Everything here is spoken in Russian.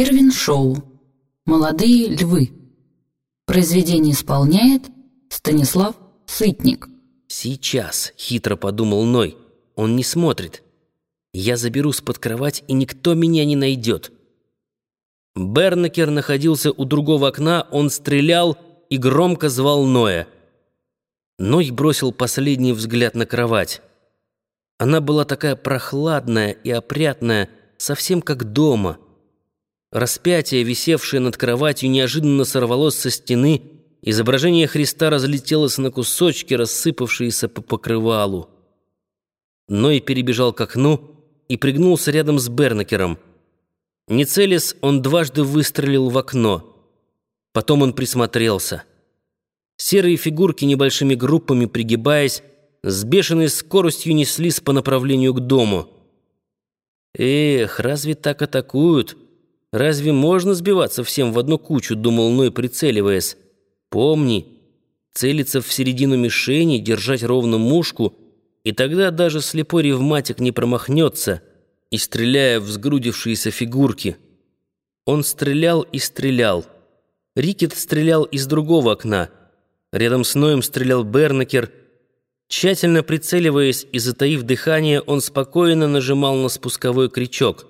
Ирвин Шоу. Молодые львы. Произведение исполняет Станислав Сытник. «Сейчас», — хитро подумал Ной, — «он не смотрит. Я заберусь под кровать, и никто меня не найдет». Бернекер находился у другого окна, он стрелял и громко звал Ноя. Ной бросил последний взгляд на кровать. Она была такая прохладная и опрятная, совсем как дома. Распятие, висевшее над кроватью, неожиданно сорвалось со стены, изображение Христа разлетелось на кусочки, рассыпавшиеся по покрывалу. Ной перебежал к окну и пригнулся рядом с Бернакером. Не целясь, он дважды выстрелил в окно. Потом он присмотрелся. Серые фигурки небольшими группами, пригибаясь, с бешеной скоростью неслись по направлению к дому. «Эх, разве так атакуют? Разве можно сбиваться всем в одну кучу?» — думал Ной, прицеливаясь. «Помни, целиться в середину мишени, держать ровно мушку, и тогда даже слепой ревматик не промахнется, и стреляя в сгрудившиеся фигурки». Он стрелял и стрелял. Рикет стрелял из другого окна. Рядом с Ноем стрелял Бернакер — Тщательно прицеливаясь и затаив дыхание, он спокойно нажимал на спусковой крючок.